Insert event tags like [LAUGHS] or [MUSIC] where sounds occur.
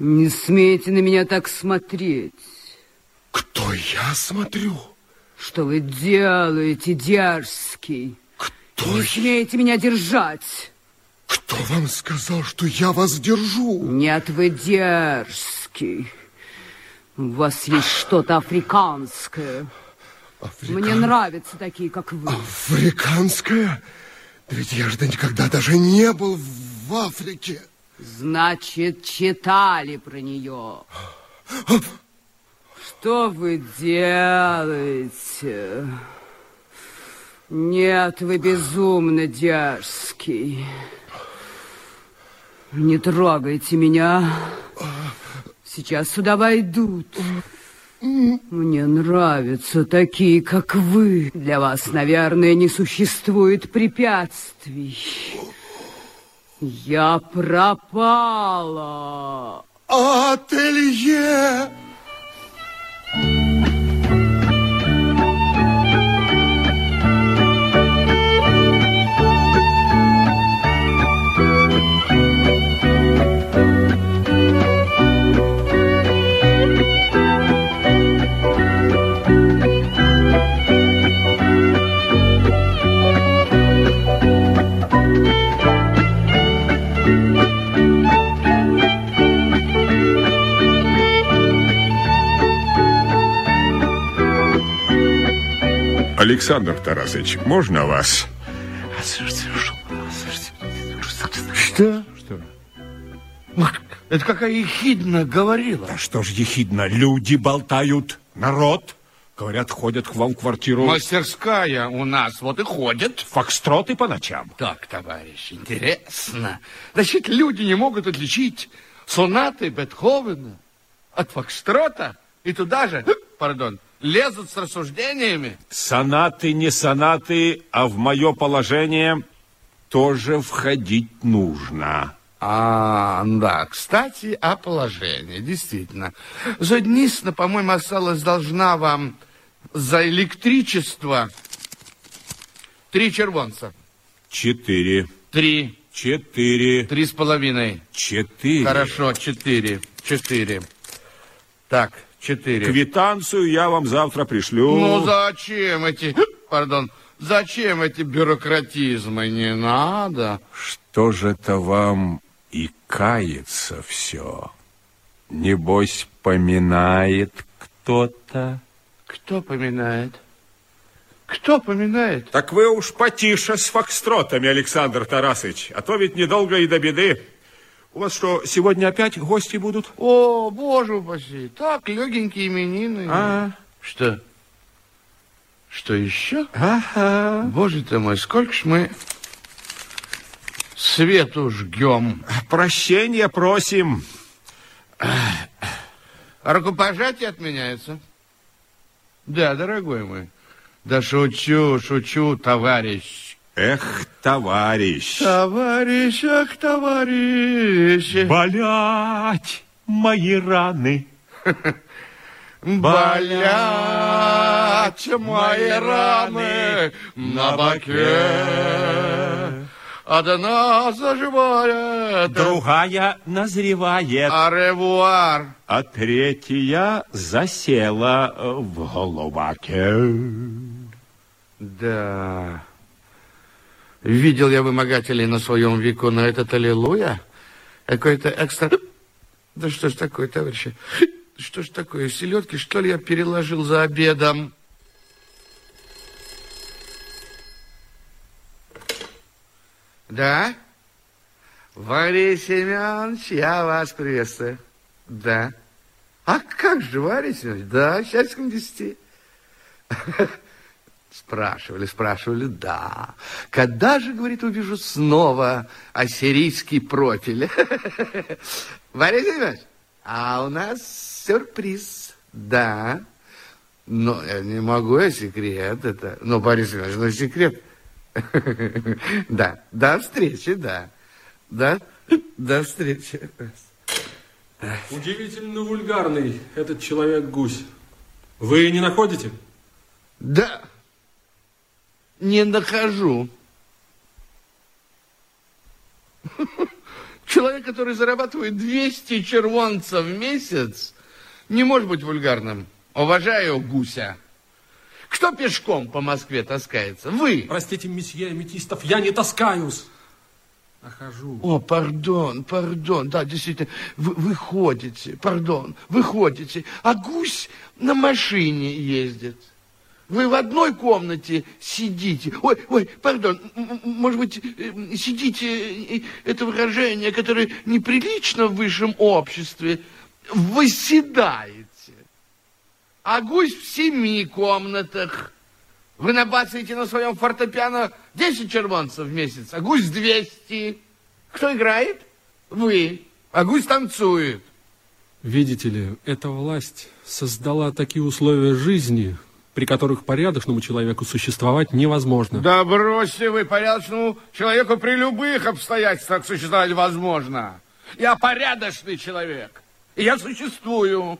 Не смейте на меня так смотреть. Кто я смотрю? Что вы делаете, дерзкий? Кто Не смейте меня держать. Кто вам сказал, что я вас держу? Нет, вы дерзкий. У вас есть что-то африканское. Африка- Мне нравятся такие, как вы. Африканская? Да ведь я же да никогда даже не был в Африке. Значит, читали про нее. Что вы делаете? Нет, вы безумно дерзкий. Не трогайте меня. Сейчас сюда войдут. Мне нравятся такие, как вы. Для вас, наверное, не существует препятствий. Я пропала. Ателье! Александр Тарасович, можно вас? Что? Что? Это какая ехидна говорила. А что ж ехидно, люди болтают, народ. Говорят, ходят к вам в квартиру Мастерская у нас вот и ходит. фокстроты по ночам. Так, товарищ, интересно. Значит, люди не могут отличить сонаты Бетховена от фокстрота и туда же, пардон, лезут с рассуждениями. Сонаты, не сонаты, а в мое положение тоже входить нужно. А, да, кстати, о положении, действительно. Заднисна, по-моему, осталась должна вам за электричество три червонца. Четыре, Три, четыре, три с половиной. четыре. Хорошо, четыре, четыре. Так, четыре. Квитанцию я вам завтра пришлю. Ну, зачем эти, [GASPS] пардон, зачем эти бюрократизмы? Не надо. Что же это вам и кается все? Небось, поминает кто-то? Кто поминает? Кто поминает? Так вы уж потише с фокстротами, Александр Тарасович, а то ведь недолго и до беды. У вас что, сегодня опять гости будут? О, боже упаси, так, легенькие именины. А? Что? Что еще? Ага. Боже ты мой, сколько ж мы свету жгем. Прощения просим. А рукопожатие отменяется? Да, дорогой мой. Да шучу, шучу, товарищ. Эх, товарищ. Товарищ, ах, товарищ. Болять мои раны. Болят мои раны на боке. Одна заживает, Другая назревает, аревуар. а третья засела в голубаке. Да. Видел я вымогателей на своем веку, но этот аллилуйя какой-то экстра... Да что ж такое, товарищи? Что ж такое, селедки, что ли, я переложил за обедом? Да? Варя Семенович, я вас приветствую. Да. А как же, Варя Семенович? Да, счастьем десяти. Спрашивали, спрашивали, да. Когда же, говорит, увижу снова ассирийский профиль? [LAUGHS] Борис Семенович, а у нас сюрприз. Да. Но я не могу, я секрет это. Ну, Борис Семенович, ну секрет. [LAUGHS] Да, до встречи, да. Да, до встречи. Удивительно вульгарный этот человек-гусь. Вы не находите? Да, не нахожу. Человек, который зарабатывает 200 червонцев в месяц, не может быть вульгарным. Уважаю гуся. Кто пешком по Москве таскается? Вы. Простите, месье Аметистов, я не таскаюсь, а хожу. О, пардон, пардон, да, действительно, вы, вы ходите, пардон, вы ходите, а гусь на машине ездит. Вы в одной комнате сидите. Ой, ой, пардон, может быть, э, сидите, э, это выражение, которое неприлично в высшем обществе, выседаете. А гусь в семи комнатах. Вы набацаете на своем фортепиано 10 червонцев в месяц, а гусь 200. Кто играет? Вы. А гусь танцует. Видите ли, эта власть создала такие условия жизни, при которых порядочному человеку существовать невозможно. Да бросьте вы, порядочному человеку при любых обстоятельствах существовать возможно. Я порядочный человек, и я существую.